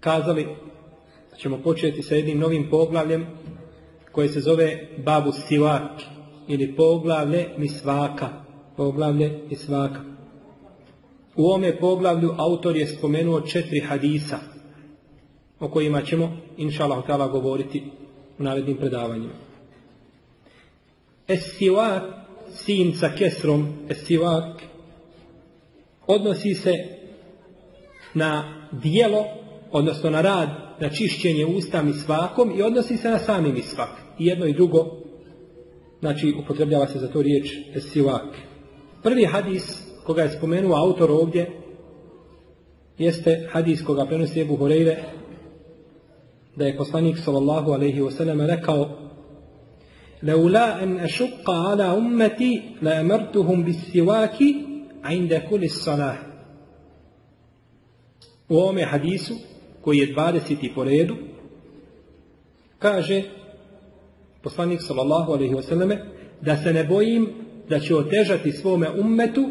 kazali da ćemo početi sa jednim novim poglavljem koje se zove Babu Sivak ili poglavlje Misvaka. Poglavlje Misvaka. U ovome poglavlju autor je spomenuo četiri hadisa o kojima ćemo, inša Allah, govoriti u narednim predavanjima. Esivak, sin sa kesrom, esivak, odnosi se na dijelo, odnosno na rad, na čišćenje usta misvakom i odnosi se na sami misvak. I jedno i drugo, znači upotrebljava se za to riječ esivak. Prvi hadis koga je spomenuo autor ovdje jeste hadis koga prenosi Ebu Horeire da je poslanik sallallahu alaihi wasallam rekao لولا أن أشق على أمتي لأمرتهم بالسواك عند كل الصلاة u ovome hadisu koji je 20. po redu kaže poslanik sallallahu alaihi wasallam da se ne bojim da će otežati svome ummetu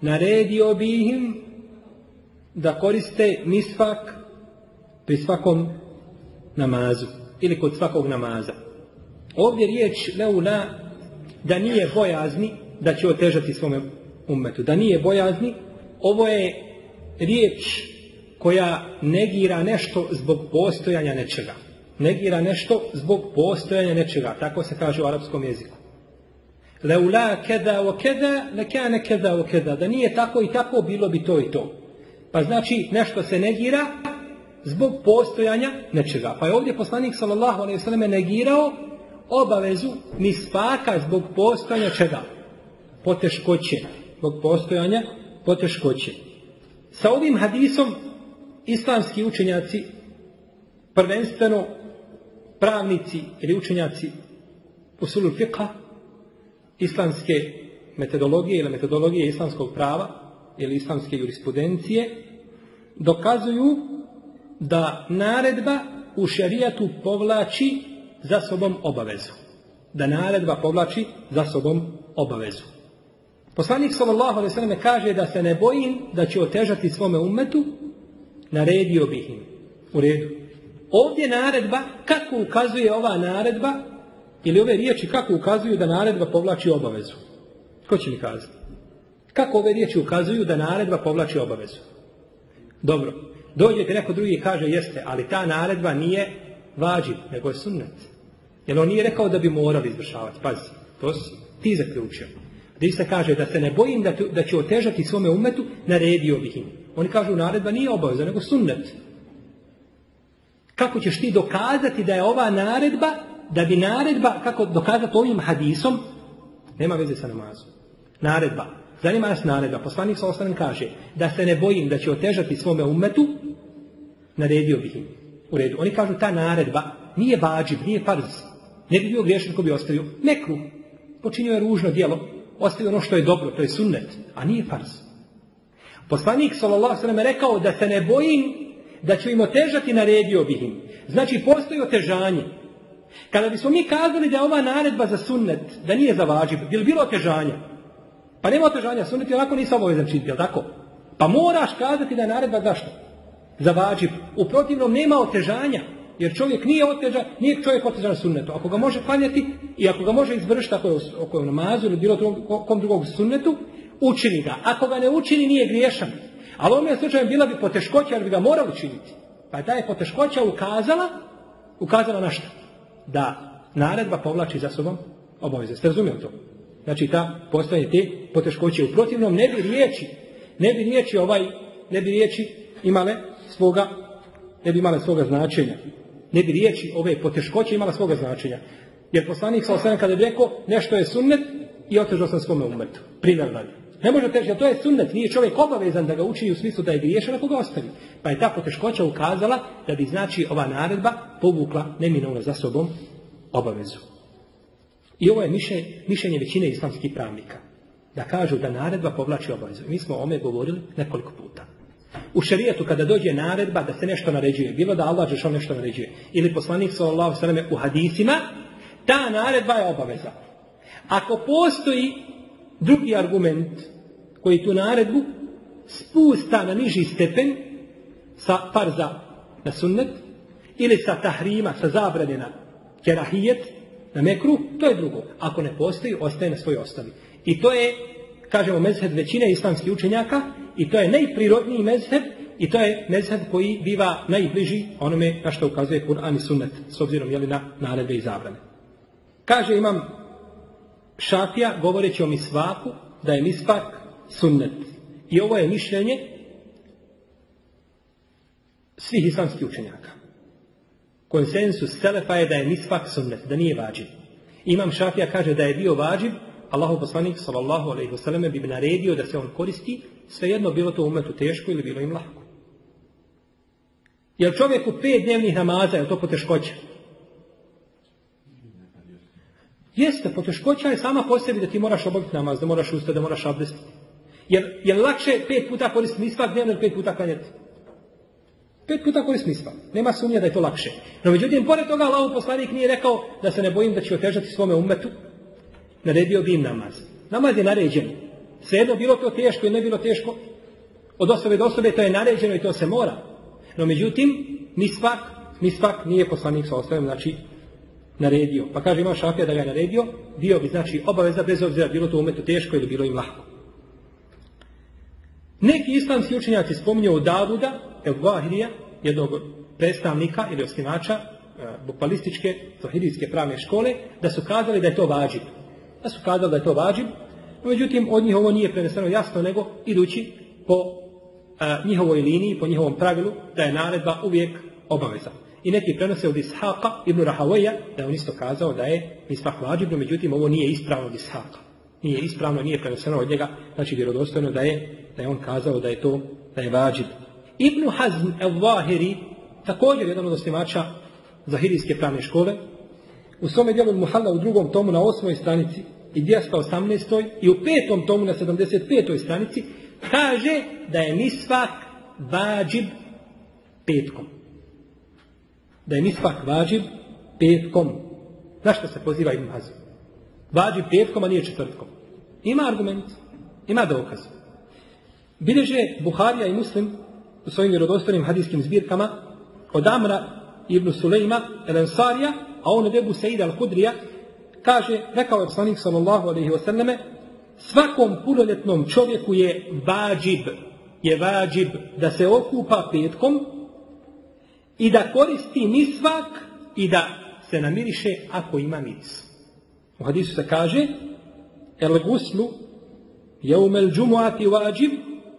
naredio bi im da koriste misfak pri svakom namazu ili kod svakog namaza. Ovdje riječ leula da nije bojazni da će otežati svome ummetu. Da nije bojazni, ovo je riječ koja negira nešto zbog postojanja nečega. Negira nešto zbog postojanja nečega. Tako se kaže u arapskom jeziku. Leula keda o keda, lekane keda o keda. Da nije tako i tako, bilo bi to i to. Pa znači nešto se negira zbog postojanja nečega. Pa je ovdje poslanik sallallahu alejhi ve selleme negirao obavezu ni spaka zbog postojanja čega? Poteškoće. Zbog postojanja poteškoće. Sa ovim hadisom islamski učenjaci prvenstveno pravnici ili učenjaci usulul fiqha islamske metodologije ili metodologije islamskog prava ili islamske jurisprudencije dokazuju da naredba u šerijatu povlači za sobom obavezu. Da naredba povlači za sobom obavezu. Poslanik sallallahu alejhi ve kaže da se ne bojim da će otežati svome ummetu, naredio bih im. U redu. Ovdje naredba, kako ukazuje ova naredba, ili ove riječi kako ukazuju da naredba povlači obavezu? Ko će mi kazati? Kako ove riječi ukazuju da naredba povlači obavezu? Dobro. Dođete neko drugi i kaže jeste, ali ta naredba nije vađiv, nego je sunnet. Jer on nije rekao da bi morali izvršavati. Pazi, to si ti zaključio. Gdje se kaže da se ne bojim da, da će otežati svome umetu, naredio bih im. Oni kažu naredba nije obaveza, nego sunnet. Kako ćeš ti dokazati da je ova naredba, da bi naredba, kako dokazati ovim hadisom, nema veze sa namazom. Naredba. Zanima nas naredba. Poslanik sa ostanem kaže da se ne bojim da će otežati svome umetu, naredio bih im. U redu. Oni kažu ta naredba nije bađiv, nije farz. Ne bi bio griješan ko bi ostavio mekru. Počinio je ružno djelo, ostavio ono što je dobro, to je sunnet, a nije farz. Poslanik ve rekao da se ne bojim da ću im otežati naredio bih im. Znači postoji otežanje. Kada bismo mi kazali da je ova naredba za sunnet, da nije za vađib, bi bilo otežanja? Pa nema otežanja, sunnet je ovako nisi obavezan činiti, jel tako? Pa moraš kazati da je naredba zašto? Za vađib. U protivnom nema otežanja. Jer čovjek nije otežan, nije čovjek otežan sunnetu. Ako ga može klanjati i ako ga može izvršiti ako je u namazu ili bilo kom drugog sunnetu, učini ga. Ako ga ne učini, nije griješan. Ali ovom je slučaju bila bi poteškoća, jer bi ga morali učiniti. Pa je ta je poteškoća ukazala, ukazala na što? Da naredba povlači za sobom obaveze. Ste razumijeli to? Znači ta postoje te poteškoće. U protivnom ne bi riječi, ne bi riječi ovaj, ne bi riječi imale svoga, ne bi imale svoga značenja. Ne bi riječi ove poteškoće imala svoga značenja. Jer poslanik sa kada bi rekao nešto je sunnet i otežao sam svome umetu. Primjer dalje. Ne može teći, to je sunnet, nije čovjek obavezan da ga uči u smislu da je griješan ako ga ostavi. Pa je ta poteškoća ukazala da bi znači ova naredba povukla neminovno za sobom obavezu. I ovo je mišljenje, mišljenje većine islamskih pravnika. Da kažu da naredba povlači obavezu. Mi smo o ome govorili nekoliko puta. U šerijetu kada dođe naredba da se nešto naređuje, bilo da Allah Žešan nešto naređuje, ili poslanik sallallahu sallam u hadisima, ta naredba je obaveza. Ako postoji drugi argument koji tu naredbu spusta na niži stepen sa farza na sunnet ili sa tahrima, sa zabrane na kerahijet, na mekru, to je drugo. Ako ne postoji, ostaje na svojoj osnovi. I to je, kažemo, mezheb većine islamskih učenjaka i to je najprirodniji mezheb i to je mezheb koji biva najbliži onome na što ukazuje Kur'an i sunnet s obzirom jeli, na naredbe i zabrane. Kaže imam Šafija govoreći o misvaku da je misvak sunnet. I ovo je mišljenje svih islamskih učenjaka. Konsensus Selefa je da je misvak sunnet, da nije vađib. Imam Šafija kaže da je bio vađib, Allahu poslanik sallallahu alejhi ve selleme bi naredio da se on koristi, svejedno bilo to umetu teško ili bilo im lako. Jer čovjek u pet dnevnih namaza, je to poteškoća? Jeste, poteškoća je sama po sebi da ti moraš obaviti namaz, da moraš ustati, da moraš abdestiti. Jer je lakše pet puta koristiti misvak dnevno ili pet puta klanjati? Pet puta koristiti misvak. Nema sumnje da je to lakše. No međutim, pored toga Allah poslanik nije rekao da se ne bojim da će otežati svome umetu. Naredio bi im namaz. Namaz je naređen. Svejedno bilo to teško ili ne bilo teško. Od osobe do osobe to je naređeno i to se mora. No međutim, misvak, misvak nije poslanik sa ostavim, znači naredio. Pa kaže ima šafija da ga je naredio, bio bi znači obaveza bez obzira bilo to umetu teško ili bilo im lahko. Neki islamski učenjaci spominju Davuda, El Vahirija, jednog predstavnika ili osnivača e, bukvalističke, zahirijske pravne škole, da su kazali da je to vađib. Da su kazali da je to vađib, međutim od njih ovo nije preneseno jasno, nego idući po e, njihovoj liniji, po njihovom pravilu, da je naredba uvijek obaveza. I neki prenose od Ishaqa ibn Rahavaja, da je on isto kazao da je misvak vađib, međutim ovo nije ispravno od Ishaqa. Nije ispravno, nije preneseno od njega, znači vjerodostojno da je, da je on kazao da je to, da je vađib. Ibn Hazm el-Vahiri, također jedan od osnivača Zahirijske pravne škole, u svome dijelu Muhalla u drugom tomu na osmoj stranici i 218. i u petom tomu na 75. stranici kaže da je misvak vađib petkom. Da je misvak vađib petkom. Na što se poziva Ibn Hazm? Vađib petkom, a nije četvrtkom. Ima argument, ima dokaz. Bileže Buharija i Muslim u svojim vjerodostojnim hadijskim zbirkama od Amra ibn Sulejma el Ansarija, a on od Ebu Saida al Hudrija, kaže, rekao je poslanik sallallahu alaihi wasallame, svakom punoljetnom čovjeku je vađib, je vađib da se okupa petkom i da koristi misvak i da se namiriše ako ima miris. U hadisu se kaže, el guslu jeumel džumuati vađib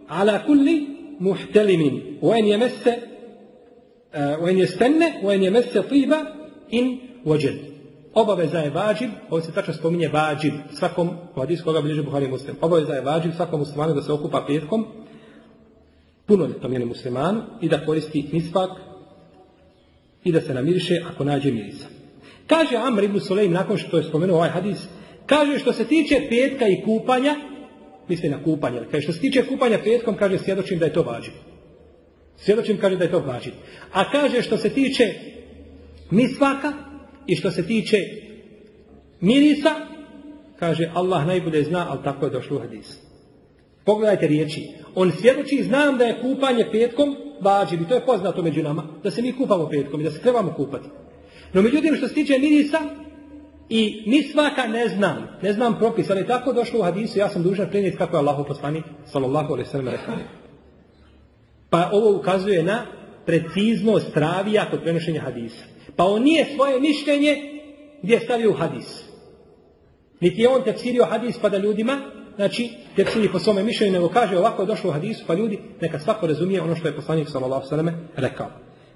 ala kulli muhtelimin u en jemese u en jestenne u en jemese tiba in vođed. Obaveza je vađib, ovo se tačno spominje vađib, svakom, u hadisu koga bliže Buhari muslim, obaveza je vađib svakom muslimanu da se okupa petkom, punoljetnom je muslimanu i da koristi misvak i da se namiriše ako nađe mirisa. Kaže Amr ibn Sulejm nakon što je spomenuo ovaj hadis, kaže što se tiče petka i kupanja, misli na kupanje, kaže što se tiče kupanja petkom, kaže svjedočim da je to vađib. Svjedočim kaže da je to vađib. A kaže što se tiče misvaka, i što se tiče mirisa, kaže Allah najbolje zna, ali tako je došlo u hadisu. Pogledajte riječi. On svjedoči, znam da je kupanje petkom vađiv i to je poznato među nama, da se mi kupamo petkom i da se trebamo kupati. No međutim, što se tiče mirisa, i ni svaka ne znam, ne znam propis, ali tako došlo u hadisu, ja sam dužan prenijeti kako je Allahu poslanik, sallallahu alaihi sallam, rekao. Pa ovo ukazuje na preciznost ravija kod prenošenja hadisa. Pa on nije svoje mišljenje gdje je stavio hadis. Niti je on tefsirio hadis pa da ljudima, znači tefsiri po svome mišljenju, nego kaže ovako je došlo u hadisu, pa ljudi neka svako razumije ono što je poslanik sallam rekao.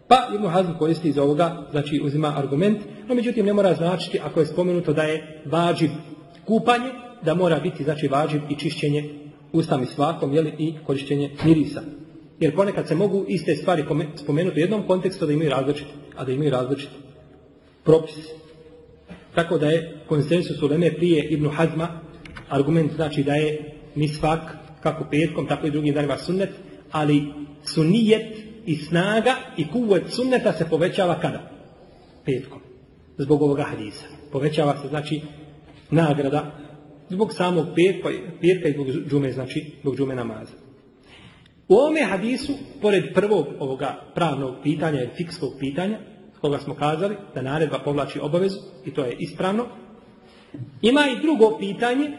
Pa Ibn Hazm koristi iz ovoga, znači uzima argument, no međutim ne mora značiti ako je spomenuto da je vađiv kupanje, da mora biti znači vađiv i čišćenje ustami svakom, jeli, i korišćenje mirisa. Jer ponekad se mogu iste stvari spomenuti u jednom kontekstu da imaju različiti, a da imaju različiti propis. Tako da je konsensus u Leme prije Ibn Hazma argument znači da je misvak kako petkom, tako i drugim danima sunnet, ali sunijet i snaga i kuvet sunneta se povećava kada? Petkom. Zbog ovoga hadisa. Povećava se znači nagrada zbog samog petka, petka i zbog džume, znači zbog džume namaza. U ovome hadisu, pored prvog ovoga pravnog pitanja ili fikskog pitanja, koga smo kazali, da naredba povlači obavezu, i to je ispravno, ima i drugo pitanje,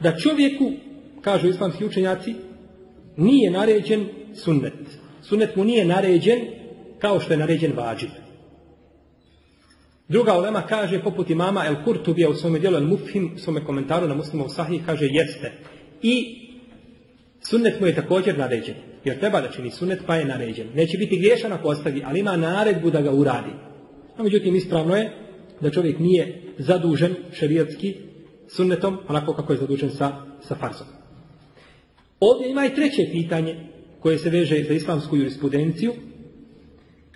da čovjeku, kažu islamski učenjaci, nije naređen sunnet. Sunnet mu nije naređen kao što je naređen vađib. Druga ulema kaže, poput imama El Kurtubija u svome dijelu El Mufhim, u svome komentaru na muslimov sahih, kaže jeste. I sunnet mu je također naređen. Jer treba da čini sunnet, pa je naređen. Neće biti griješan ako ostavi, ali ima naredbu da ga uradi. A međutim, ispravno je da čovjek nije zadužen šerijatski sunnetom, onako kako je zadužen sa, sa farzom. Ovdje ima i treće pitanje koje se veže za islamsku jurisprudenciju,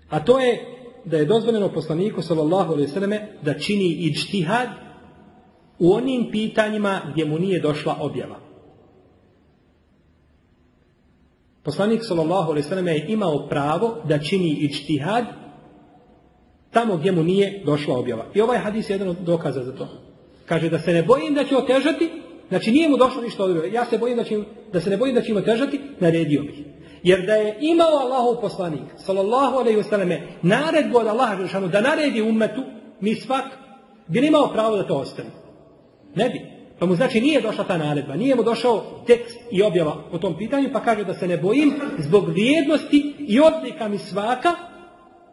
a to je da je dozvoljeno poslaniku sallallahu alejhi ve da čini ijtihad u onim pitanjima gdje mu nije došla objava. Poslanik sallallahu alejhi ve je imao pravo da čini ijtihad tamo gdje mu nije došla objava. I ovaj hadis je jedan od dokaza za to. Kaže da se ne bojim da će otežati, znači nije mu došlo ništa od Ja se bojim da, će, da se ne bojim da će im otežati, naredio bih. Jer da je imao Allahov poslanik, sallallahu alaihi wasallam, naredbu od Allaha Žešanu, da naredi ummetu, mi svak, bi imao pravo da to ostavi. Ne bi. Pa mu znači nije došla ta naredba, nije mu došao tekst i objava o tom pitanju, pa kaže da se ne bojim zbog vrijednosti i odlika mi svaka,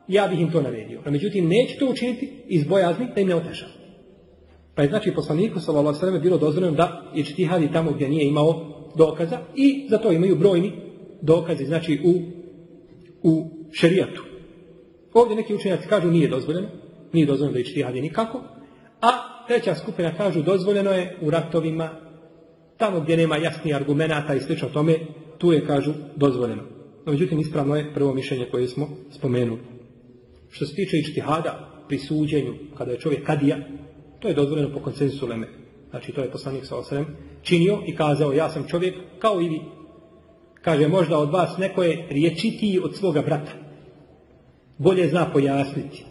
ja bih im to naredio. A međutim, neće to učiniti iz bojazni da im ne oteža. Pa je znači poslaniku sallallahu alejhi bilo dozvoljeno da ištihadi tamo gdje nije imao dokaza i za to imaju brojni dokazi, znači u, u šerijatu. Ovdje neki učenjaci kažu nije dozvoljeno, nije dozvoljeno da ištihadi nikako, a treća skupina kažu dozvoljeno je u ratovima, tamo gdje nema jasnih argumenata i slično tome, tu je, kažu, dozvoljeno. No, međutim, ispravno je prvo mišljenje koje smo spomenuli. Što se tiče ištihada pri suđenju, kada je čovjek kadija, to je dozvoljeno po konsensusu Leme. Znači, to je poslanik sa osrem činio i kazao, ja sam čovjek kao i vi. Kaže, možda od vas neko je riječitiji od svoga brata. Bolje zna pojasniti.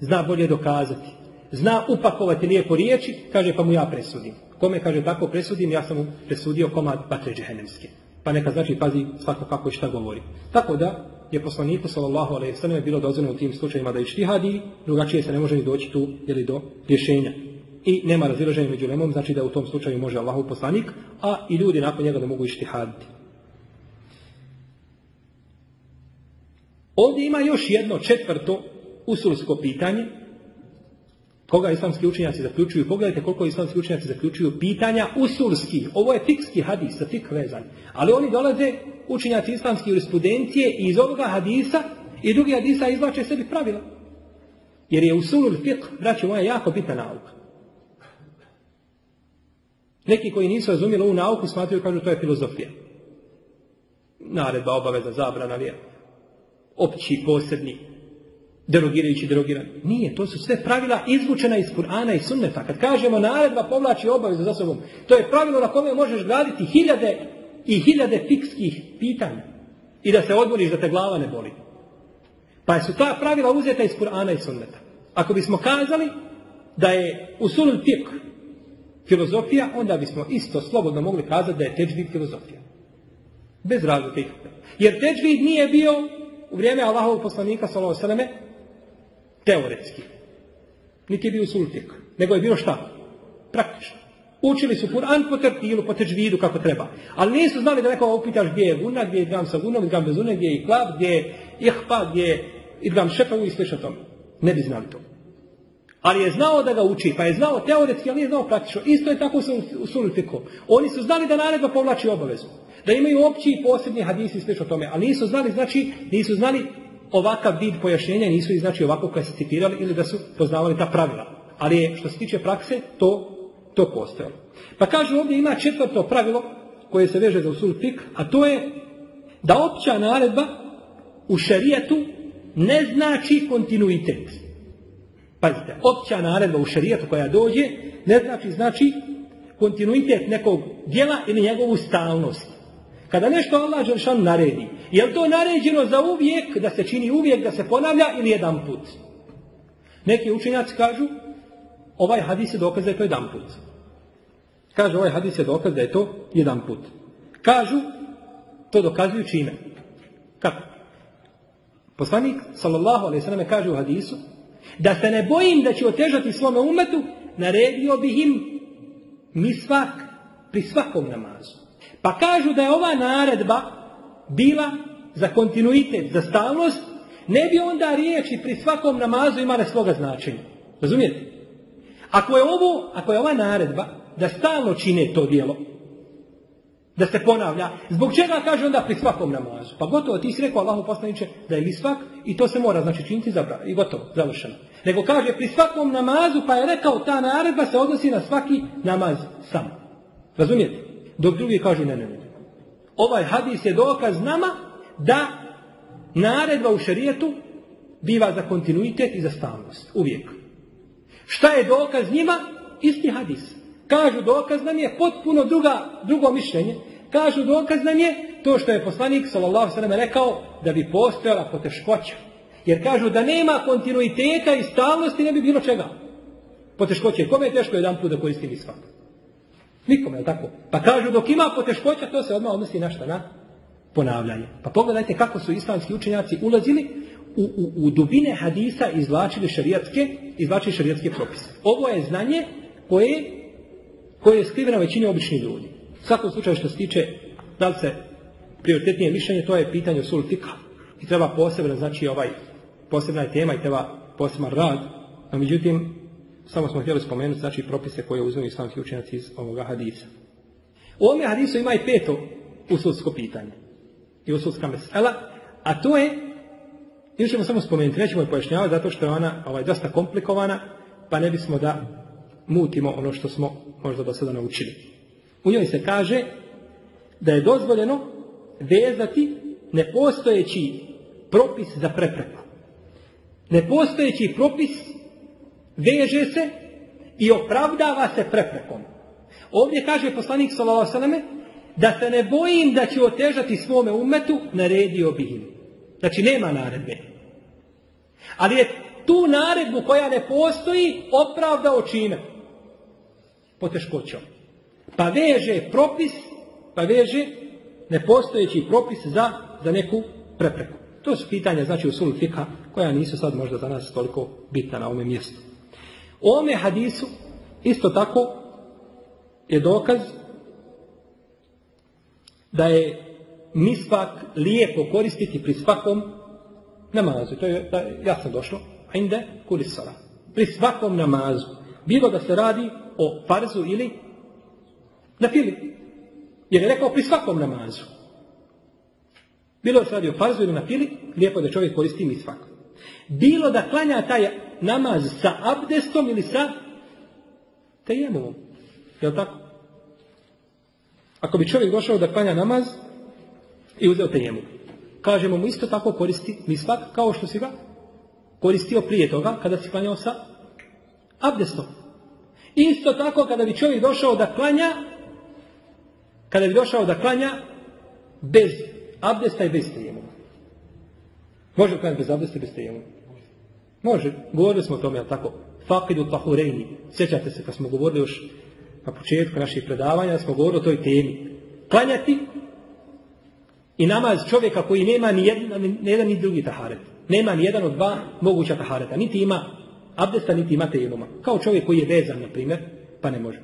Zna bolje dokazati. Zna upakovati lijepo riječi, kaže, pa mu ja presudim. Kome kaže tako presudim, ja sam mu presudio komad patre džehennemske. Pa neka znači pazi svako kako i šta govori. Tako da je poslaniku sallallahu alejhi ve bilo dozvoljeno u tim slučajevima da ištihadi, drugačije se ne može ni doći tu ili do rješenja. I nema razilaženja među lemom, znači da u tom slučaju može Allahu poslanik, a i ljudi nakon njega da mogu ištihaditi. Ovdje ima još jedno četvrto usulsko pitanje, koga islamski učenjaci zaključuju. Pogledajte koliko islamski učenjaci zaključuju pitanja usulski. Ovo je fikski hadis, sa fik vezan. Ali oni dolaze, učenjaci islamske jurisprudencije i iz ovoga hadisa i drugi hadisa izvlače sebi pravila. Jer je usulul fiqh, braći moja, jako bitna nauka. Neki koji nisu razumjeli ovu nauku smatraju kažu to je filozofija. Naredba, obaveza, zabrana, vjera. Opći, posebni, derogirajući derogiran. Nije, to su sve pravila izvučena iz Kur'ana i Sunneta. Kad kažemo naredba povlači obavezu za sobom, to je pravilo na kome možeš graditi hiljade i hiljade fikskih pitanja. I da se odmoriš da te glava ne boli. Pa su ta pravila uzeta iz Kur'ana i Sunneta. Ako bismo kazali da je usulul fik filozofija, onda bismo isto slobodno mogli kazati da je teđvid filozofija. Bez razlike. Jer teđvid nije bio u vrijeme Allahovog poslanika sallallahu teoretski. Niti je bio usulul fik. Nego je bilo šta? Praktično. Učili su Kur'an po tertilu, po teđvidu kako treba. Ali nisu znali da nekoga upitaš gdje je guna, gdje je idgam sa gunom, idgam bez gune, gdje je iklab, gdje je ihpa, gdje je idgam šefavu i slično tome. Ne bi znali to. Ali je znao da ga uči, pa je znao teoretski, ali nije znao praktično. Isto je tako sa usulitikom. Oni su znali da naredba povlači obavezu. Da imaju opći i posebni hadisi i slično tome. Ali nisu znali, znači, nisu znali ovakav vid pojašnjenja, nisu ih znači ovako klasificirali ili da su poznavali ta pravila. Ali je, što se tiče prakse, to, to postojalo. Pa kažu ovdje ima četvrto pravilo koje se veže za usul a to je da opća naredba u šarijetu ne znači kontinuitet. Pazite, opća naredba u šarijetu koja dođe ne znači znači kontinuitet nekog djela ili njegovu stalnost. Kada nešto Allah Đelšan naredi, je to naređeno za uvijek, da se čini uvijek, da se ponavlja ili jedan put? Neki učenjaci kažu, ovaj hadis je dokaz da je to jedan put. Kažu, ovaj hadis je dokaz da je to jedan put. Kažu, to dokazuju čime? Kako? Poslanik, sallallahu alaihi sallam, kaže u hadisu, da se ne bojim da će otežati svome umetu, naredio bih im misvak pri svakom namazu. Pa kažu da je ova naredba bila za kontinuitet, za stalnost, ne bi onda riječi pri svakom namazu imale svoga značenja. Razumijete? Ako je ovo, ako je ova naredba da stalno čine to djelo, da se ponavlja. Zbog čega kaže onda pri svakom namazu? Pa gotovo, ti si rekao Allahu poslaniče da je misvak i to se mora znači činiti zabra i gotovo, završeno. Nego kaže pri svakom namazu pa je rekao ta naredba se odnosi na svaki namaz sam. Razumijete? Dok drugi kažu ne, ne, ne. Ovaj hadis je dokaz nama da naredba u šerijetu biva za kontinuitet i za stalnost. Uvijek. Šta je dokaz njima? Isti hadis. Kažu dokaz nam je potpuno druga, drugo mišljenje. Kažu dokaz nam je to što je poslanik sallallahu rekao da bi postojala poteškoća. Jer kažu da nema kontinuiteta i stalnosti ne bi bilo čega. Poteškoće. Kome je teško jedan put da koristi misvak? Nikome, je tako? Pa kažu dok ima poteškoća, to se odmah odnosi na šta? Na ponavljanje. Pa pogledajte kako su islamski učenjaci ulazili u, u, u dubine hadisa izvlačili šarijatske, izvlačili šarijatske propise. Ovo je znanje koje koje je skriveno većini običnih ljudi. U svakom slučaju što se tiče da li se prioritetnije mišljenje, to je pitanje sul I treba posebno, znači ovaj, posebna je tema i treba poseban rad. No međutim, samo smo htjeli spomenuti znači propise koje uzmaju islamski učenjaci iz ovoga hadisa. U ovome hadisu ima i peto usulsko pitanje. I usulska mesela, a to je, ili ćemo samo spomenuti, nećemo je pojašnjavati zato što je ona ovaj, dosta komplikovana, pa ne bismo da mutimo ono što smo možda do sada naučili. U njoj se kaže da je dozvoljeno vezati nepostojeći propis za prepreku. Nepostojeći propis veže se i opravdava se preprekom. Ovdje kaže poslanik sallallahu da se ne bojim da će otežati svome umetu, naredio bi im. Znači nema naredbe. Ali je tu naredbu koja ne postoji opravdao čime? poteškoćom. Pa veže propis, pa veže nepostojeći propis za, za neku prepreku. To su pitanja, znači u sulu koja nisu sad možda za nas toliko bitna na ovome mjestu. U ovome hadisu isto tako je dokaz da je misvak lijepo koristiti pri svakom namazu. To je jasno došlo. Inde kulisara. Pri svakom namazu. Bilo da se radi o farzu ili na fili. Jer je rekao pri svakom namazu. Bilo da se radi o farzu ili na fili, lijepo da čovjek koristi mi svako. Bilo da klanja taj namaz sa abdestom ili sa tejemom. Je li tako? Ako bi čovjek došao da klanja namaz i uzeo tejemu. Kažemo mu isto tako koristi misvak kao što si ga koristio prije toga kada si klanjao sa abdestom. Isto tako kada bi čovjek došao da klanja, kada bi došao da klanja bez abdesta i bez tejemuma. Može klanjati bez abdesta i bez tejemuma? Može, govorili smo o tome, jel tako? Fakidu tahurejni. Sjećate se kad smo govorili još na početku naših predavanja, smo govorili o toj temi. Klanjati i namaz čovjeka koji nema ni jedan ni, jedan, ni drugi taharet. Nema ni jedan od dva moguća tahareta. Niti ima abdesta, niti ima tejemuma. Kao čovjek koji je vezan, na primjer, pa ne može.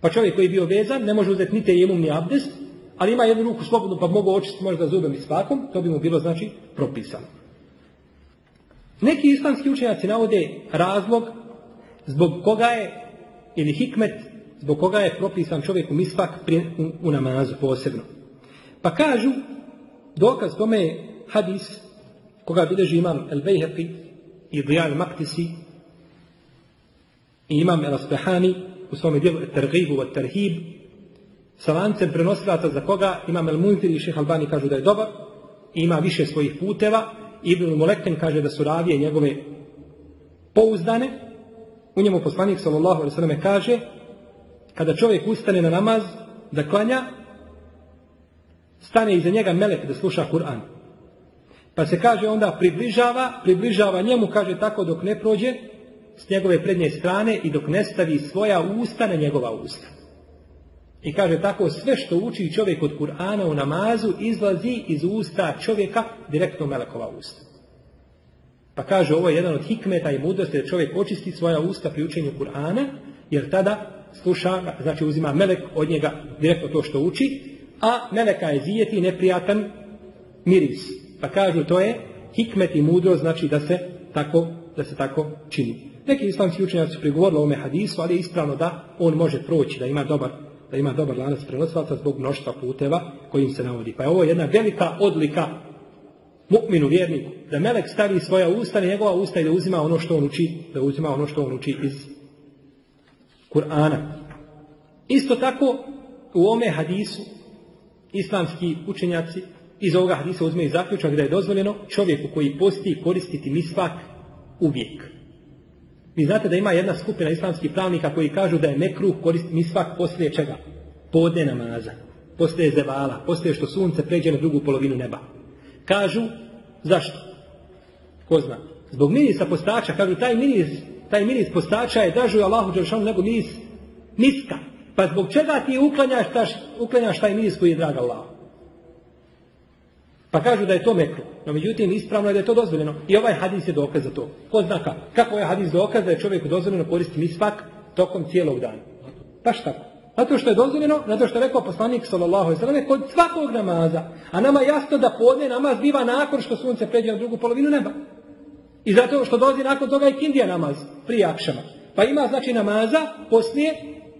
Pa čovjek koji je bio vezan ne može uzeti ni tejemum ni abdest, ali ima jednu ruku slobodnu pa mogu očistiti možda zubom i svakom, to bi mu bilo znači propisano. Neki islamski učenjaci navode razlog zbog koga je, ili hikmet, zbog koga je propisan čovjeku misvak u, namazu posebno. Pa kažu, dokaz tome je hadis koga bileži imam El Bejheqi i Dijal Maktisi i imam El Aspehani u svome dijelu Tergibu wa Terhib sa lancem prenosilaca za koga imam El i Šeha Albani kažu da je dobar i ima više svojih puteva Ibn Mulekten kaže da su ravije njegove pouzdane u njemu poslanik sallallahu alaihi sallam kaže kada čovjek ustane na namaz da klanja stane iza njega melek da sluša Kur'an. Pa se kaže onda približava, približava njemu, kaže tako dok ne prođe s njegove prednje strane i dok ne stavi svoja usta na njegova usta. I kaže tako sve što uči čovjek od Kur'ana u namazu izlazi iz usta čovjeka direktno melekova usta. Pa kaže ovo je jedan od hikmeta i mudrosti da čovjek očisti svoja usta pri učenju Kur'ana jer tada sluša, znači uzima melek od njega direktno to što uči a meleka je zijeti neprijatan miris. Pa kažu to je hikmet i mudro, znači da se tako, da se tako čini. Neki islamski učenjaci su prigovorili o ome hadisu, ali je ispravno da on može proći, da ima dobar, da ima dobar lanac prenosilaca zbog mnoštva puteva kojim se navodi. Pa je ovo jedna velika odlika mu'minu vjerniku, da melek stavi svoja usta na njegova usta i da uzima ono što on uči, da uzima ono što on uči iz Kur'ana. Isto tako u ome hadisu islamski učenjaci iz ovoga hadisa uzmeju zaključak da je dozvoljeno čovjeku koji posti koristiti misvak uvijek. Vi znate da ima jedna skupina islamskih pravnika koji kažu da je mekruh koristiti misvak poslije čega? Podne namaza. Poslije zevala. Poslije što sunce pređe na drugu polovinu neba. Kažu, zašto? Ko zna? Zbog mirisa postača, kažu taj miris, taj miris postača je dražu Allahu Đeršanu nego miris miska. Pa zbog čega ti uklanjaš, taš, uklanjaš taj miris koji je drag Allah? Pa kažu da je to mekro. No međutim, ispravno je da je to dozvoljeno. I ovaj hadis je dokaz za to. Ko zna kako? Kako je hadis dokaz da je čovjeku dozvoljeno koristiti misvak tokom cijelog dana? Pa šta? Zato što je dozvoljeno, zato što je rekao poslanik sallallahu alejhi kod svakog namaza, a nama jasno da podne namaz biva nakon što sunce pređe na drugu polovinu neba. I zato što dolazi nakon toga i kindija namaz, prije akšama. Pa ima znači namaza poslije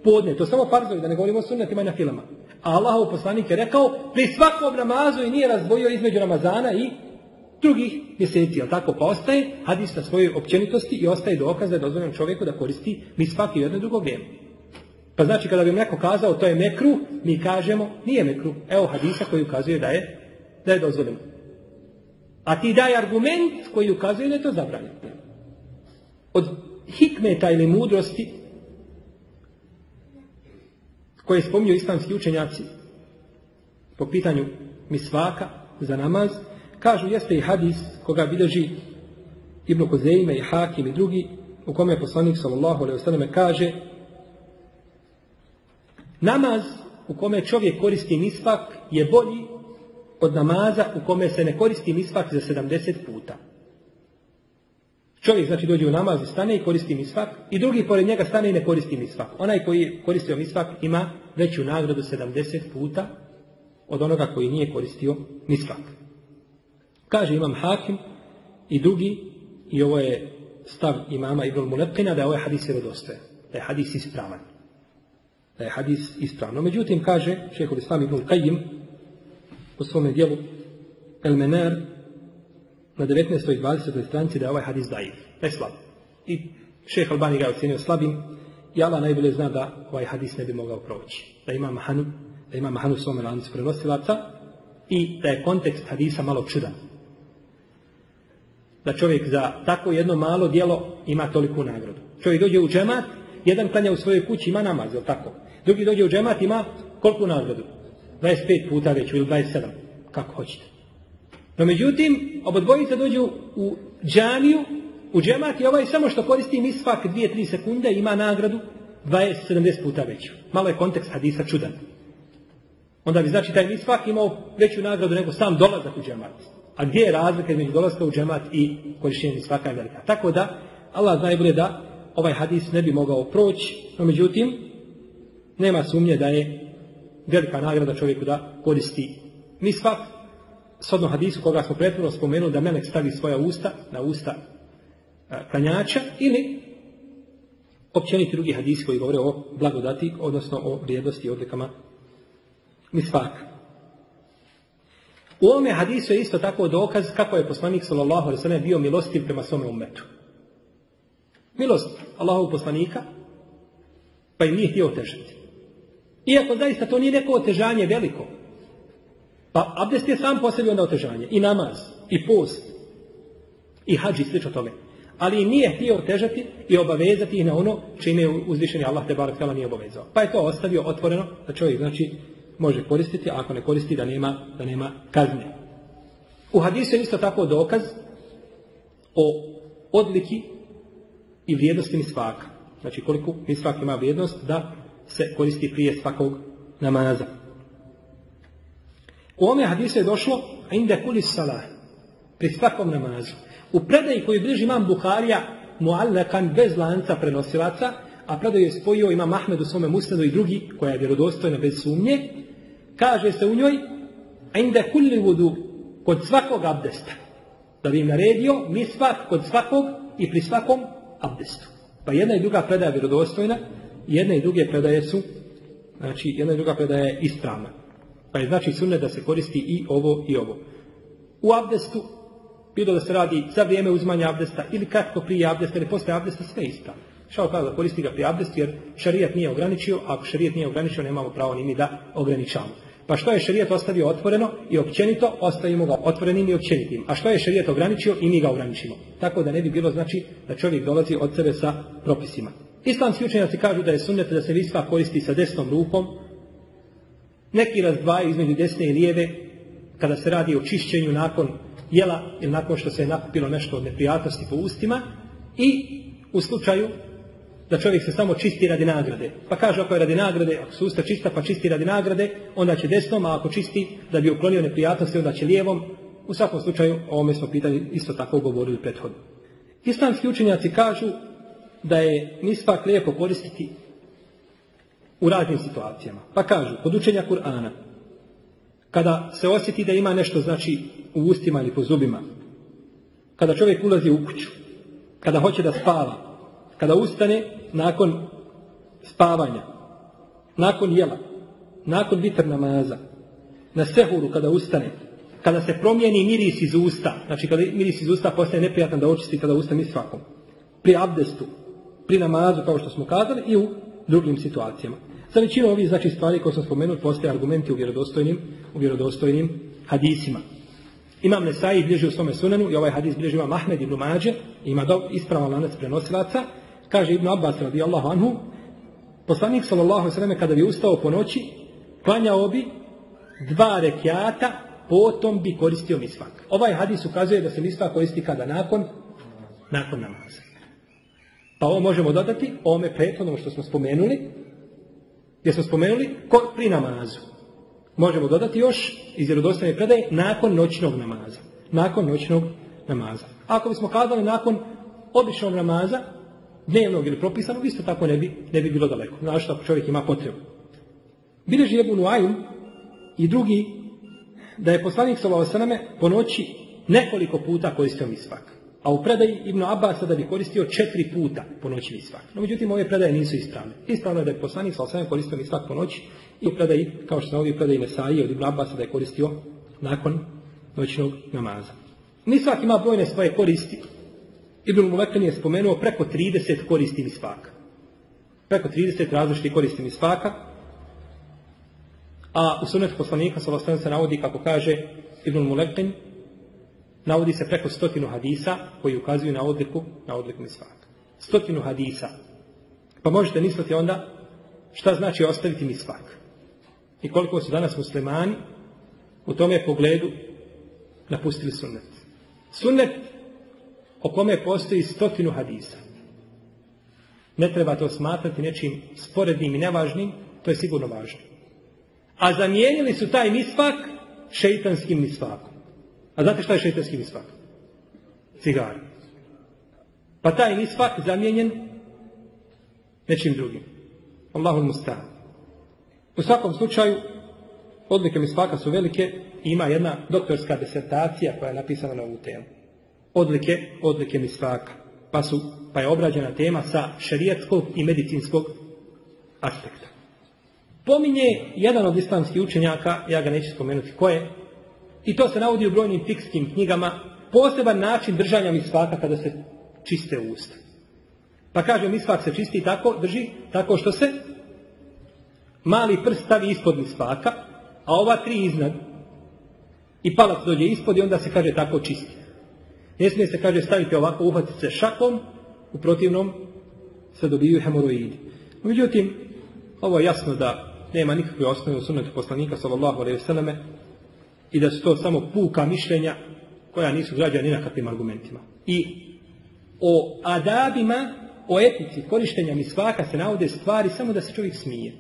podne. To samo farzovi, da ne govorimo o sunnetima na filama. A Allahov poslanik je rekao, pri svakom namazu i nije razdvojio između Ramazana i drugih mjeseci. Jel tako? Pa ostaje hadis na svojoj općenitosti i ostaje dokaz da je dozvoljeno čovjeku da koristi mi svaki jedno drugo vrijeme. Pa znači kada bi neko kazao to je mekru, mi kažemo nije mekru. Evo hadisa koji ukazuje da je da je dozvoljeno. A ti daj argument koji ukazuje da je to zabranjeno. Od hikmeta ili mudrosti koje spominju islamski učenjaci po pitanju misvaka za namaz, kažu jeste i hadis koga bilježi Ibn Kuzeime i Hakim i drugi, u kome poslanik sallallahu alaihi wasallam kaže namaz u kome čovjek koristi misvak je bolji od namaza u kome se ne koristi misvak za 70 puta. Čovjek znači dođe u namaz i stane i koristi misvak i drugi pored njega stane i ne koristi misvak. Onaj koji koristio misvak ima veću nagradu 70 puta od onoga koji nije koristio misvak. Kaže imam Hakim i drugi i ovo je stav imama Ibn Mulepina da je ovaj hadis vjerodostojan. Da je hadis ispravan. Da je hadis ispravno. Međutim, kaže šehol Islam Ibn Qajim u svome dijelu El Mener na 19. i 20. stranici da je ovaj hadis dajiv. Da je slab. I šeha Albani ga je ocenio slabim i Allah najbolje zna da ovaj hadis ne bi mogao proći. Da ima mahanu, da ima mahanu svome lancu prenosilaca i da je kontekst hadisa malo čudan. Da čovjek za tako jedno malo dijelo ima toliku nagradu. Čovjek dođe u džemat, jedan klanja u svojoj kući, ima namaz, je tako? Drugi dođe u džemat, ima koliko nagradu? 25 puta već ili 27, kako hoćete. No međutim, obodvojica dođu u džamiju u džemat je ovaj samo što koristi misvak 2-3 sekunde ima nagradu 20-70 puta veću. Malo je kontekst hadisa čudan. Onda bi znači taj misvak imao veću nagradu nego sam dolazak u džemat. A gdje je razlika između dolaska u džemat i korištenja misvaka je velika. Tako da, Allah najbolje da ovaj hadis ne bi mogao proći, no međutim, nema sumnje da je velika nagrada čovjeku da koristi misvak. Sodno hadisu koga smo pretvorno spomenuli da melek stavi svoja usta na usta klanjača ili općeniti drugi hadisi koji govore o blagodati, odnosno o vrijednosti i odlikama misvaka. U ovome hadisu je isto tako dokaz kako je poslanik sallallahu alejhi bio milostiv prema svome ummetu. Milost Allahovog poslanika pa im nije htio otežati. Iako zaista to nije neko otežanje veliko. Pa abdest je sam po sebi onda otežanje. I namaz, i post, i hađi, slično tome. Ali nije htio otežati i obavezati ih na ono čime je uzvišeni Allah te barak nije obavezao. Pa je to ostavio otvoreno da čovjek znači može koristiti, a ako ne koristi da nema, da nema kazne. U hadisu je isto tako dokaz o odliki i vrijednosti misvaka. Znači koliko misvak ima vrijednost da se koristi prije svakog namaza. U ome hadisu je došlo inde kuli salah pri svakom namazu. U predaji koju bliži imam Buharija muallakan bez lanca prenosilaca, a predaju je spojio ima Mahmed u svome musnadu i drugi, koja je vjerodostojna bez sumnje, kaže se u njoj inde kulli vudu kod svakog abdesta. Da bi im naredio misvak kod svakog i pri svakom abdestu. Pa jedna i druga predaja je vjerodostojna, jedne i druge predaje su, znači jedna i druga predaja je ispravna. Pa je znači sunne da se koristi i ovo i ovo. U abdestu, bilo da se radi za vrijeme uzmanja abdesta ili kratko prije abdesta ili poslije abdesta, sve ispravno. Šao kada koristi ga pri abdestu jer šarijat nije ograničio, a ako šarijat nije ograničio nemamo pravo ni mi da ograničamo. Pa što je šerijat ostavio otvoreno i općenito, ostavimo ga otvorenim i općenitim. A što je šerijat ograničio i mi ga ograničimo. Tako da ne bi bilo znači da čovjek dolazi od sebe sa propisima. Islamski učenjaci kažu da je sunnet da se visva koristi sa desnom rukom. Neki razdvajaju između desne i lijeve kada se radi o čišćenju nakon jela ili nakon što se je nakupilo nešto od neprijatnosti po ustima i u slučaju da čovjek se samo čisti radi nagrade. Pa kaže ako je radi nagrade, ako su usta čista pa čisti radi nagrade, onda će desnom, a ako čisti da bi uklonio neprijatnosti, onda će lijevom. U svakom slučaju, o ovome smo pitali isto tako govorili prethodno. Islamski učenjaci kažu da je misvak lijepo koristiti u raznim situacijama. Pa kažu, kod učenja Kur'ana, kada se osjeti da ima nešto znači u ustima ili po zubima, kada čovjek ulazi u kuću, kada hoće da spava, kada ustane nakon spavanja, nakon jela, nakon vitr namaza, na sehuru kada ustane, kada se promijeni miris iz usta, znači kada miris iz usta postaje neprijatan da očisti kada usta mi svakom, pri abdestu, pri namazu kao što smo kazali i u drugim situacijama. Za većinu ovih znači stvari koje sam spomenuo postoje argumenti u vjerodostojnim, u vjerodostojnim hadisima. Imam Nesai bliži u svome sunanu i ovaj hadis bliži ima Mahmed ibn Mađe, ima do, ispravan lanac prenosilaca, Kaže Ibn Abbas radijallahu anhu, poslanik sallallahu alejhi kada bi ustao po noći, klanjao bi dva rekiata, potom bi koristio misvak. Ovaj hadis ukazuje da se misvak koristi kada nakon nakon namaza. Pa ovo možemo dodati ovome prethodnom što smo spomenuli, gdje smo spomenuli ko pri namazu. Možemo dodati još iz vjerodostojne predaje nakon noćnog namaza. Nakon noćnog namaza. Ako bismo kazali nakon običnog namaza, dnevnog ili propisanog, isto tako ne bi, ne bi bilo daleko. Znaš što čovjek ima potrebu. Bileži Ebu Nuaym i drugi da je poslanik s.a.v. po noći nekoliko puta koristio misvak. A u predaji Ibn Abbas da bi koristio četiri puta po noći misvak. No, međutim, ove predaje nisu ispravne. Ispravno je da je poslanik s.a.v. koristio misvak po noći i u predaji, kao što sam ovdje predaji Nesaji od Ibn Abbas da je koristio nakon noćnog namaza. Misvak ima brojne svoje koristi. Ibn Mulekan je spomenuo preko 30 koristi misvaka. Preko 30 različitih koristi misvaka. A u sunetu poslanika sa se navodi, kako kaže Ibn Mulekan, navodi se preko stotinu hadisa koji ukazuju na odliku, na odliku misvaka. Stotinu hadisa. Pa možete misliti onda šta znači ostaviti misvak. I koliko su danas muslimani u tome pogledu napustili sunnet. Sunnet o kome postoji stotinu hadisa. Ne treba to smatrati nečim sporednim i nevažnim, to je sigurno važno. A zamijenili su taj misvak šeitanskim misvakom. A znate šta je šeitanski misvak? Cigar. Pa taj misvak zamijenjen nečim drugim. Allahu mustan. U svakom slučaju, odlike misvaka su velike i ima jedna doktorska disertacija koja je napisana na ovu temu. Odlike, odlike misvaka. Pa, su, pa je obrađena tema sa šerijatskog i medicinskog aspekta. Pominje jedan od islamskih učenjaka, ja ga neću spomenuti ko je, i to se navodi u brojnim fikskim knjigama, poseban način držanja misvaka kada se čiste usta. Pa kaže, misvak se čisti tako, drži, tako što se mali prst stavi ispod misvaka, a ova tri iznad. I palac dođe ispod i onda se kaže tako čisti. Ne smije se, kaže, staviti ovako, uhvatiti se šakom, u protivnom se dobiju hemoroidi. Međutim, ovo je jasno da nema nikakve osnove u sunnetu poslanika sallallahu alejhi ve i da su to samo puka mišljenja koja nisu građana ni na kakvim argumentima. I o adabima, o etici korištenja misvaka se navode stvari samo da se čovjek smije.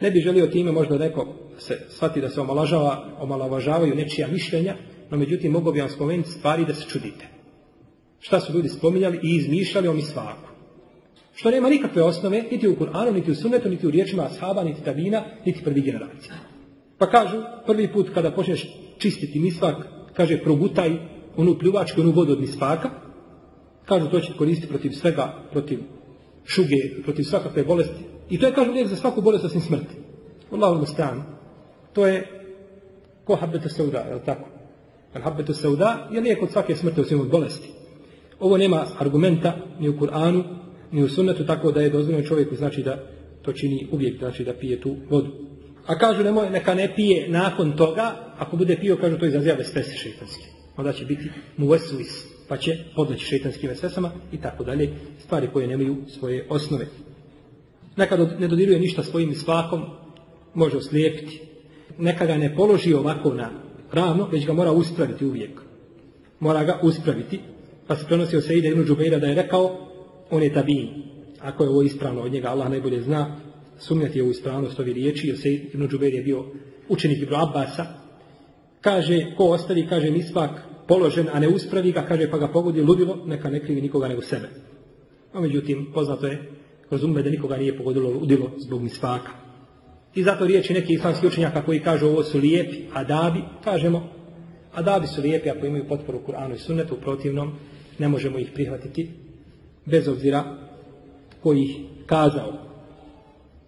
Ne bi želio time možda neko se shvati da se omalažava, omalovažavaju nečija mišljenja, no međutim mogu bi vam spomenuti stvari da se čudite. Šta su ljudi spominjali i izmišljali o misvaku. Što nema nikakve osnove, niti u Kur'anu, niti u sunnetu, niti u riječima ashaba, niti tabina, niti prvi generacija. Pa kažu, prvi put kada počneš čistiti misvak, kaže progutaj onu pljuvačku, onu vodu od misvaka, kažu to će koristiti protiv svega, protiv šuge, protiv svakakve bolesti. I to je, kažu, lijek za svaku bolest osim smrti. Allahu stranu. To je ko habbetu sauda, je li tako? Al habbetu sauda je lijek od svake smrti osim od bolesti. Ovo nema argumenta ni u Kur'anu, ni u sunnetu, tako da je dozvoljeno čovjeku znači da to čini uvijek, znači da pije tu vodu. A kažu nemoj, neka ne pije nakon toga, ako bude pio, kažu to izaziva vesvese šeitanski. Onda će biti muvesuis, pa će podleći šeitanskim vesvesama i tako dalje, stvari koje nemaju svoje osnove. Nekad ne dodiruje ništa svojim svakom, može oslijepiti. Neka ga ne položi ovako na ravno, već ga mora uspraviti uvijek. Mora ga uspraviti. Pa se prenosi o Sejide ibn Džubeira da je rekao, on je tabin. Ako je ovo ispravno od njega, Allah najbolje zna, sumnjati je u ispravnost ovi riječi, jer se Ibn Džubeir je bio učenik Ibn Abbasa, kaže, ko ostavi, kaže, misvak položen, a ne uspravi ga, kaže, pa ga pogodi ludilo, neka ne krivi nikoga nego sebe. No, međutim, poznato je, kroz da nikoga nije pogodilo ludilo zbog misvaka. I zato riječi neki islamski učenjaka koji kažu ovo su lijepi adabi, kažemo, adabi su lijepi ako imaju potporu Kur'anu i sunnetu, u protivnom ne možemo ih prihvatiti bez obzira koji ih kazao.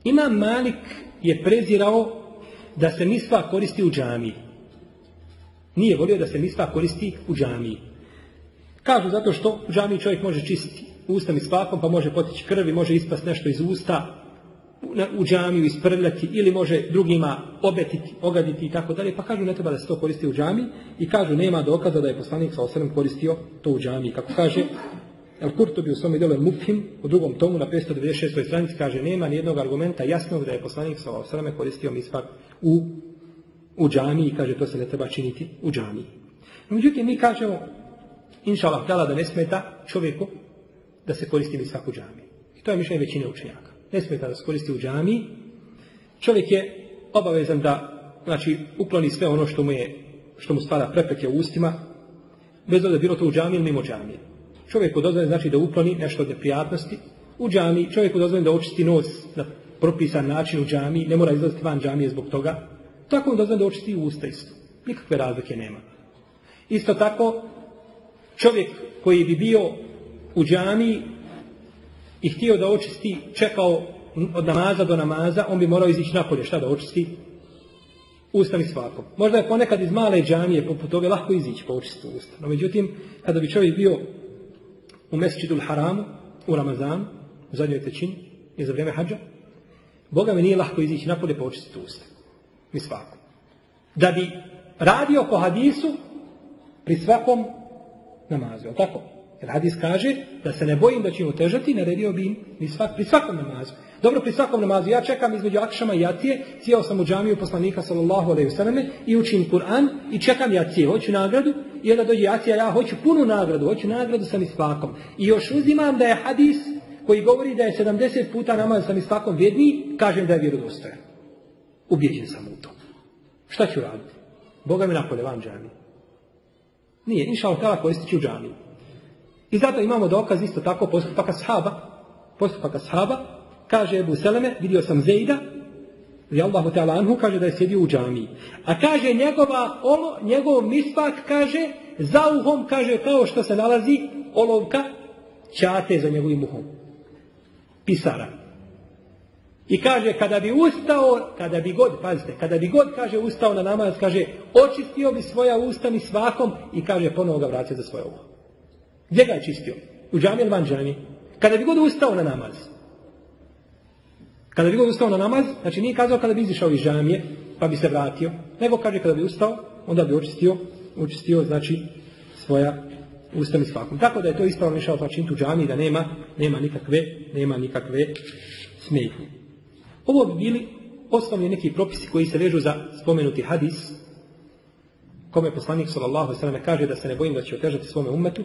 Imam Malik je prezirao da se misva koristi u džamiji. Nije volio da se misva koristi u džamiji. Kažu zato što u džamiji čovjek može čistiti usta spakom, pa može potići krvi, može ispast nešto iz usta, u džamiju isprljati ili može drugima obetiti, ogaditi i tako dalje, pa kažu ne treba da se to koristi u džamiji i kažu nema dokaza da je poslanik sa osrem koristio to u džamiji. Kako kaže El Kurtobi u svom djelu Mufhim u drugom tomu na 596. stranici kaže nema nijednog argumenta jasnog da je poslanik sa osreme koristio misvak u, u i kaže to se ne treba činiti u džamiji. Međutim, mi kažemo inša Allah da ne smeta čovjeku da se koristi misvak u džamiji. I to je mišljenje većine učenjaka. Ne smeta da se koristi u džamiji. Čovjek je obavezan da znači, ukloni sve ono što mu, je, što mu stvara prepreke u ustima, bez da bilo to u džamiji ili mimo džamije. Čovjeku dozvoljeno znači da ukloni nešto od neprijatnosti. U džamiji čovjeku dozvoljeno da očisti nos na propisan način u džamiji, ne mora izlaziti van džamije zbog toga. Tako mu dozvoljeno da očisti usta isto. Nikakve razlike nema. Isto tako, čovjek koji bi bio u džamiji i htio da očisti, čekao od namaza do namaza, on bi morao izići napolje. Šta da očisti? Ustam i svakom. Možda je ponekad iz male džamije poput ove lako izići pa očistiti usta. No međutim, kada bi čovjek bio u Mesčidu haramu u Ramazanu, u zadnjoj trećini i za vrijeme hađa, Boga mi nije lahko izići napolje pa očistiti usta. Mi svakom. Da bi radio po hadisu pri svakom namazu. Tako? Jer hadis kaže da se ne bojim da će im otežati, naredio bi im pri svakom namazu. Dobro, pri svakom namazu. Ja čekam između akšama i jacije, cijel sam u džamiju poslanika sallallahu alaihi sallam i učim Kur'an i čekam jacije. Hoću nagradu i onda dođe jacija, ja hoću punu nagradu, hoću nagradu sa misvakom. I još uzimam da je hadis koji govori da je 70 puta namaz sa misvakom vjedniji, kažem da je vjerodostojan. Ubijeđen sam u to. Šta ću raditi? Boga mi napolje van džamije. Nije, inša Allah koristit ću džamiju. I zato imamo dokaz isto tako postupaka sahaba. Postupaka sahaba, kaže Ebu Seleme, vidio sam Zejda, i Allahu ta'ala anhu kaže da je sjedio u džamiji. A kaže njegova olo, njegov mispak kaže za uhom kaže kao što se nalazi olovka ćate za njegovim uhom. Pisara. I kaže kada bi ustao, kada bi god, pazite, kada bi god kaže ustao na namaz, kaže očistio bi svoja usta mi svakom i kaže ponovo ga vratio za svoje uho. Gdje ga je čistio? U džami ili van džami? Kada bi god ustao na namaz. Kada bi god ustao na namaz, znači nije kazao kada bi izišao iz džamije, pa bi se vratio, nego kaže kada bi ustao, onda bi očistio, očistio znači svoja usta mi svakom. Tako da je to ispravno išao pa činiti u džami, da nema, nema nikakve, nema nikakve smetnje. Ovo bi bili osnovni neki propisi koji se vežu za spomenuti hadis, kome poslanik sallallahu alejhi kaže da se ne bojim da će otežati svome umetu,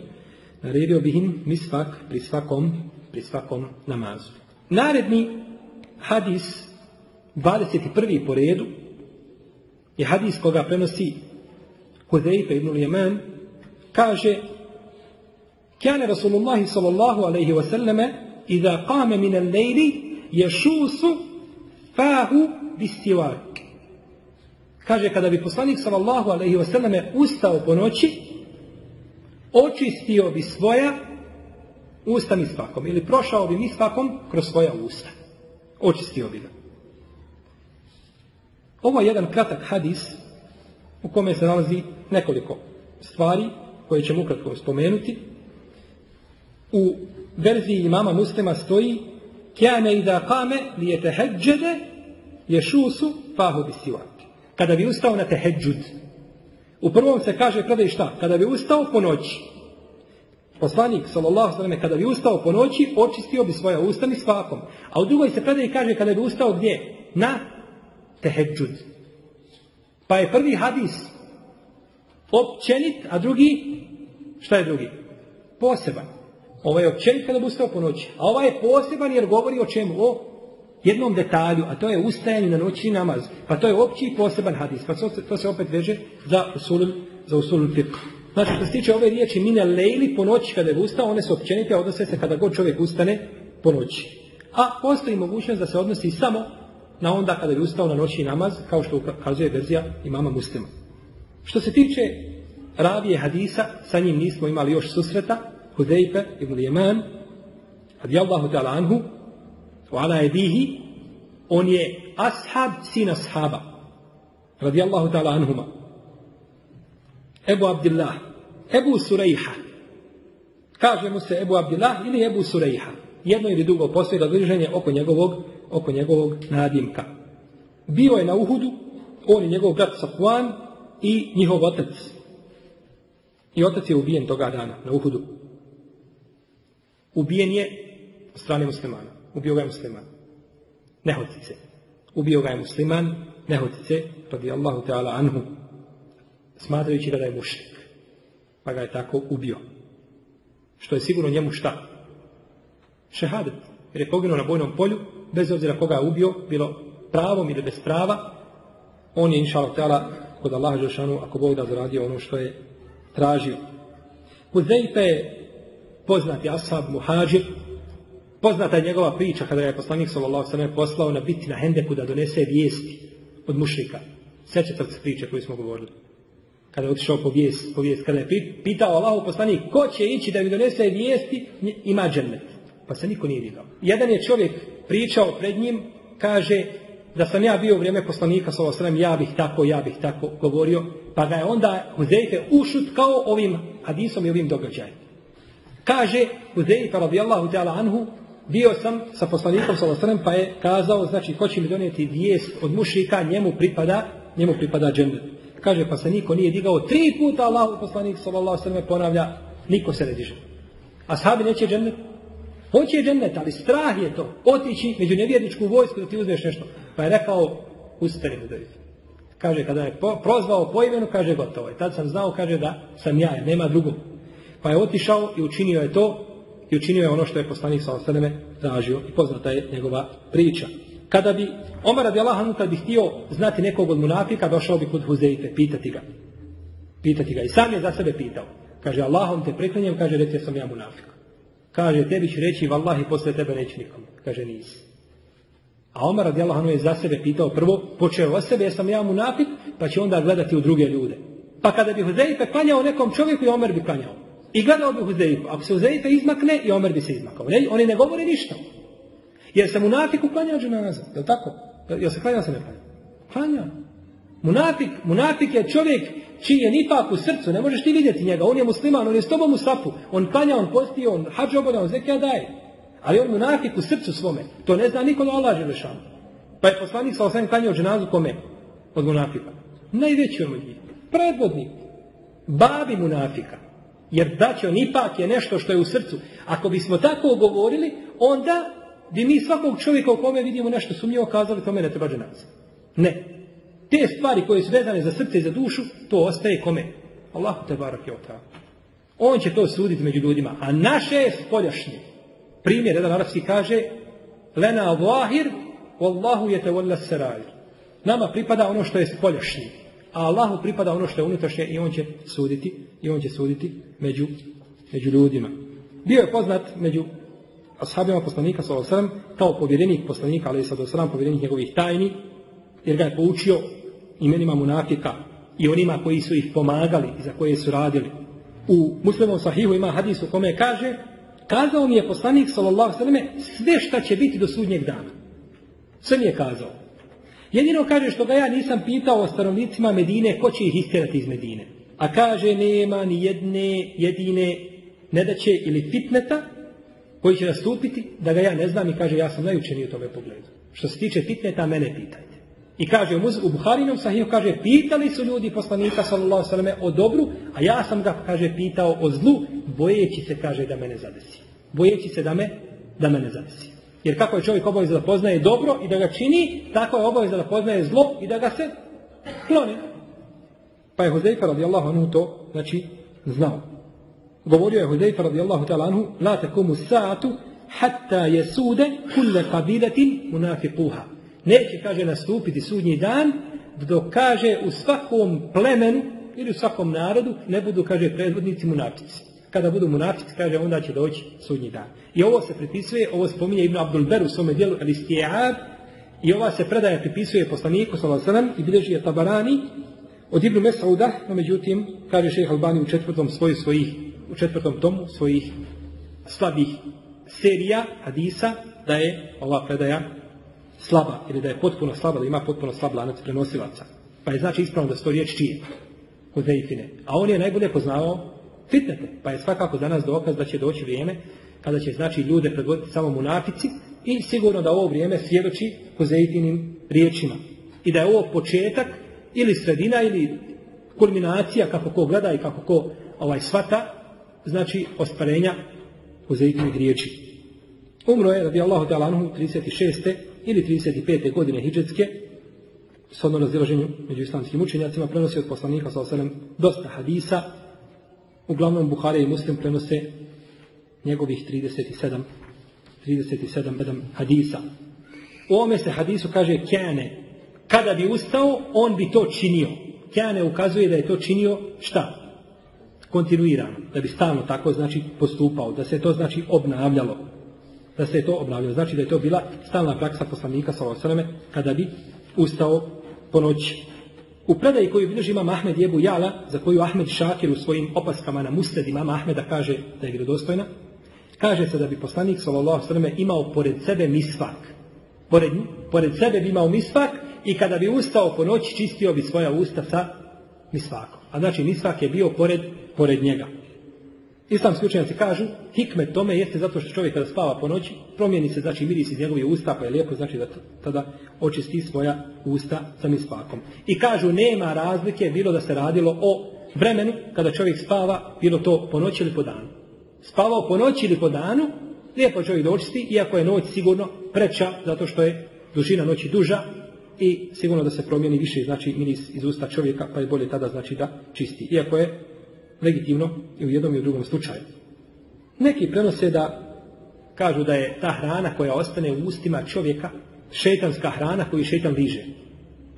naredio bih im misvak pri svakom, pri svakom namazu. Naredni hadis, 21. po redu, je hadis koga prenosi Hudejfe ibn Jeman, kaže Kjane Rasulullahi sallallahu alaihi wasallame Iza qame min al-lejli ješusu fahu bistivak. Kaže, kada bi poslanik sallallahu alaihi wasallame ustao po noći, očistio bi svoja usta misvakom ili prošao bi misvakom kroz svoja usta. Očistio bi ga. Ovo je jedan kratak hadis u kome se nalazi nekoliko stvari koje ćemo ukratko spomenuti. U verziji imama muslima stoji Kjane da kame li je teheđede ješusu fahu bisivati. Kada bi ustao na teheđud, u prvom se kaže predaj šta? Kada bi ustao po noći. Poslanik, sallallahu sallam, kada bi ustao po noći, očistio bi svoja usta mi svakom. A u drugoj se predaj kaže kada bi ustao gdje? Na teheđud. Pa je prvi hadis općenit, a drugi, šta je drugi? Poseban. Ovo je općenit kada bi ustao po noći. A ovaj je poseban jer govori o čemu? O jednom detalju, a to je ustajanje na noći namaz. Pa to je opći i poseban hadis. Pa to se opet veže za usulun, za usulun fiqh. Znači, što se tiče ove riječi mine lejli po noći kada je ustao, one su općenite, odnose se kada god čovjek ustane po noći. A postoji mogućnost da se odnosi samo na onda kada je ustao na noći namaz, kao što ukazuje verzija imama muslima. Što se tiče ravije hadisa, sa njim nismo imali još susreta, Hudejfe ibn Jeman, radijallahu ta'ala anhu, ala edihi, on je ashab sin ashaba, radijallahu ta'ala anhuma. Ebu Abdillah, Ebu Surejha, kaže mu se Ebu Abdillah ili Ebu Surejha, jedno ili drugo postoji razliženje oko njegovog, oko njegovog nadimka. Bio je na Uhudu, on i njegov brat Safwan i njihov otac. I otac je ubijen toga dana na Uhudu. Ubijen je strane muslimana. Ubio ga je musliman. Nehotice. Ubio ga je musliman, nehotice, radi Allahu ta'ala anhu, smatrajući da je mušrik. Pa ga je tako ubio. Što je sigurno njemu šta? Šehadet. Jer je poginuo na bojnom polju, bez obzira koga je ubio, bilo pravom ili bez prava, on je inša Allah kod Allaha Žešanu, ako Bog da zaradio ono što je tražio. Huzeife je poznati ashab muhađir, poznata je njegova priča kada je poslanik sallallahu sallam poslao na biti na Hendeku da donese vijesti od mušrika. Sjećate se priče koju smo govorili. Kada je otišao po vijest, po vijest, kada je pitao Allahu poslanik ko će ići da mi donese vijesti, ima džennet. Pa se niko nije digao. Jedan je čovjek pričao pred njim, kaže da sam ja bio u vrijeme poslanika sallallahu sallam, ja bih tako, ja bih tako govorio, pa ga je onda Huzeife ušutkao ovim hadisom i ovim događajem. Kaže Huzeifa radijallahu ta'ala anhu, bio sam sa poslanikom sallallahu pa je kazao, znači hoće mi donijeti vijest od mušrika, njemu pripada, njemu pripada džennet. Kaže pa se niko nije digao tri puta Allahu poslanik sallallahu ponavlja, niko se ne diže. A sahabi neće džennet? Hoće džennet, ali strah je to. Otići među nevjerničku vojsku da ti uzmeš nešto. Pa je rekao, ustani Huzaifa. Kaže, kada je prozvao po imenu, kaže, gotovo je. Tad sam znao, kaže, da sam ja, nema drugog. Pa je otišao i učinio je to, i učinio je ono što je poslanik sa osaneme tražio. I poznata je njegova priča. Kada bi Omar radi Allah, kad bi htio znati nekog od munafika, došao bi kod Huzeife, pitati ga. Pitati ga. I sam je za sebe pitao. Kaže, Allahom te preklinjem, kaže, reci, sam ja munafik. Kaže, tebi će reći, vallahi, posle tebe neće nikom. Kaže, nisi. A Omar radi je za sebe pitao prvo, počeo o sebe, jesam ja munafik, pa će onda gledati u druge ljude. Pa kada bi Huzeife klanjao nekom čovjeku i Omer bi klanjao. I gledao bi Huzeife. Ako se Huzeife izmakne i Omer bi se izmakao. Ne, oni ne govore ništa. Jer se munafik uklanjao dženaza. Je li tako? Jel se klanja se ne klanja? Klanja. Munafik, munafik je čovjek čiji je nipak u srcu. Ne možeš ti vidjeti njega. On je musliman, on je s tobom u sapu. On klanja, on posti, on hađ oboda, on zekija daje. Ali on munafik u srcu svome. To ne zna niko da Allah Želešanu. Pa je poslanik sa osam klanjao dženazu kome? Od munafika. Najveći od njih. Predvodnik. Babi munafika. Jer daćo ipak je nešto što je u srcu. Ako bismo tako govorili, onda bi mi svakog čovjeka u kome vidimo nešto sumnjivo kazali tome ne treba dženaza. Ne. Te stvari koje su vezane za srce i za dušu, to ostaje kome? Allahu te barak je On će to suditi među ljudima. A naše je spoljašnje. Primjer, jedan arapski kaže Lena vahir, Wallahu je te seraj. Nama pripada ono što je spoljašnje. A Allahu pripada ono što je unutrašnje i on će suditi i on će suditi među, među ljudima. Bio je poznat među ashabima poslanika sallallahu kao povjerenik poslanika sallallahu povjerenik njegovih tajni jer ga je poučio imenima munafika i onima koji su ih pomagali i za koje su radili. U muslimom sahihu ima hadis u kome kaže kazao mi je poslanik alejhi sve šta će biti do sudnjeg dana. Sve mi je kazao. Jedino kaže što ga ja nisam pitao o stanovnicima Medine ko će ih istjerati iz Medine. A kaže nema ni jedne jedine nedaće ili fitneta koji će nastupiti da ga ja ne znam i kaže ja sam najučeniji u tome pogledu. Što se tiče fitneta, mene pitajte. I kaže u Buharinom sahiju, kaže, pitali su ljudi poslanika sallallahu sallam o dobru, a ja sam ga, kaže, pitao o zlu, bojeći se, kaže, da mene zadesi. Bojeći se da me, da mene zadesi. Jer kako je čovjek obavezan da poznaje dobro i da ga čini, tako je obavezan da poznaje zlo i da ga se kloni. Pa je Huzeyfa radijallahu anhu to, znači, znao. Govorio je Huzeyfa radijallahu ta'ala anhu, la takumu sa'atu, hatta je sude kulle kabiletin munafiquha. Neće, kaže, nastupiti sudnji dan, dok kaže u svakom plemenu ili u svakom narodu ne budu, kaže, predvodnici munafici. Kada budu munafici, kaže, onda će doći sudnji dan. I ovo se pripisuje, ovo spominje Ibn Abdul Ber u svome dijelu al i ova se predaja pripisuje poslaniku sallallahu i bilježi je Tabarani od Ibn Mesauda, no međutim, kaže šejh Albani u četvrtom svoju svojih, u četvrtom tomu svojih slabih serija hadisa, da je ova predaja slaba, ili da je potpuno slaba, da ima potpuno slab lanac prenosilaca. Pa je znači ispravno da sto riječ čije? Huzeifine. A on je najbolje poznao fitnete. Pa je svakako za nas dokaz da će doći vrijeme kada će znači ljude predvoditi samo munafici i sigurno da ovo vrijeme svjedoči Huzeifinim riječima. I da je ovo početak ili sredina ili kulminacija kako ko gleda i kako ko ovaj svata znači ostvarenja Huzeifinih riječi. Umro je radi Allahu ta'ala anhu 36. ili 35. godine hidžetske shodno razilaženju među islamskim učenjacima prenosi od poslanika sa dosta hadisa uglavnom Buhari i Muslim prenose njegovih 37 37 bedam hadisa. U ovome se hadisu kaže kjane. Kada bi ustao, on bi to činio. Kjane ukazuje da je to činio šta? Kontinuirano. Da bi stalno tako znači postupao. Da se to znači obnavljalo. Da se to obnavljalo. Znači da je to bila stalna praksa poslanika sa kada bi ustao po noći. U predaji koju bilježi ima Ahmed Jebu Jala, za koju Ahmed Šakir u svojim opaskama na musted imama Ahmeda kaže da je vjerodostojna, Kaže se da bi poslanik sallallahu imao pored sebe misvak. Pored, pored sebe bi imao misvak i kada bi ustao po noći čistio bi svoja usta sa misvakom. A znači misvak je bio pored, pored njega. Islamski učenjaci kažu, hikmet tome jeste zato što čovjek kada spava po noći, promijeni se znači miris iz njegove usta, pa je lijepo znači da tada očisti svoja usta sa misvakom. I kažu, nema razlike, bilo da se radilo o vremenu kada čovjek spava, bilo to po noći ili po danu. spavao po noći ili po danu, lijepo čovjek da očisti, iako je noć sigurno preča, zato što je dužina noći duža i sigurno da se promijeni više, znači miris iz usta čovjeka, pa je bolje tada znači da čisti. Iako je legitimno i u jednom i u drugom slučaju. Neki prenose da kažu da je ta hrana koja ostane u ustima čovjeka šeitanska hrana koju šeitan liže.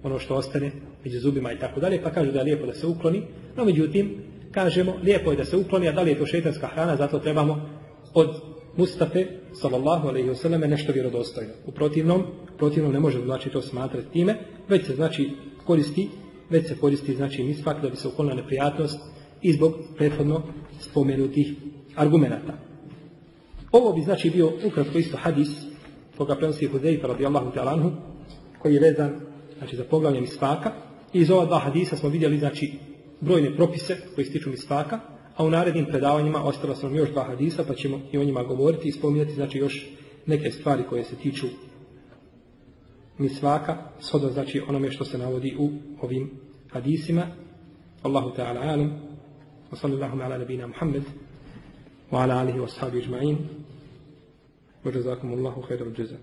Ono što ostane među zubima i tako dalje, pa kažu da je lijepo da se ukloni. No međutim, kažemo, lijepo je da se ukloni, a da li je to šeitanska hrana, zato trebamo od Mustafe, sallallahu alaihi wasallam, nešto vjerodostojno. U protivnom, protivnom ne može znači to smatrati time, već se znači koristi, već se koristi znači misvak da bi se uklonila neprijatnost i zbog prethodno spomenutih argumenata. Ovo bi znači bio ukratko isto hadis koga prenosi Hudejfa radijallahu ta'ala anhu koji je vezan znači, za poglavlje misvaka. I iz ova dva hadisa smo vidjeli znači brojne propise koji se tiču misvaka, a u narednim predavanjima ostalo sam još dva hadisa pa ćemo i o njima govoriti i spominjati znači još neke stvari koje se tiču misvaka, shodno znači onome što se navodi u ovim hadisima. Allahu ta'ala alim. وصلى اللهم على نبينا محمد وعلى آله وأصحابه أجمعين. وجزاكم الله خير الجزاء.